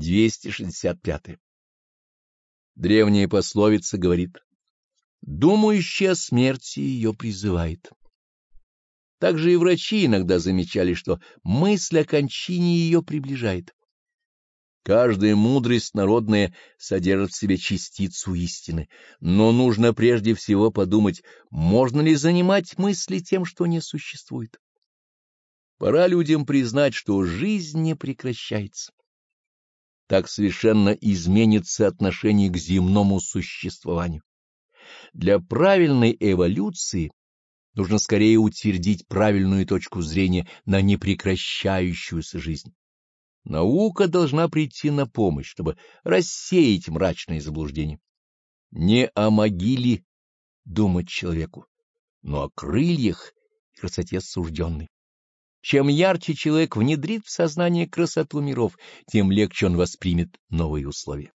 265. Древняя пословица говорит «Думающий о смерти ее призывает». Также и врачи иногда замечали, что мысль о кончине ее приближает. Каждая мудрость народная содержит в себе частицу истины, но нужно прежде всего подумать, можно ли занимать мысли тем, что не существует. Пора людям признать, что жизнь не прекращается. Так совершенно изменится отношение к земному существованию. Для правильной эволюции нужно скорее утвердить правильную точку зрения на непрекращающуюся жизнь. Наука должна прийти на помощь, чтобы рассеять мрачные заблуждения. Не о могиле думать человеку, но о крыльях и красоте сужденной. Чем ярче человек внедрит в сознание красоту миров, тем легче он воспримет новые условия.